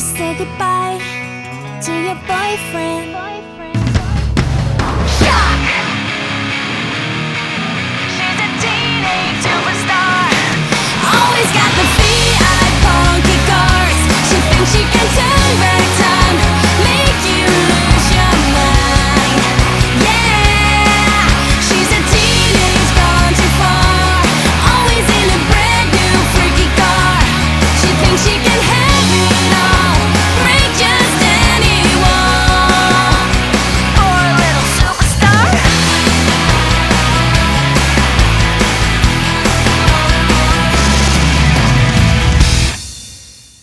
say goodbye to your boyfriend.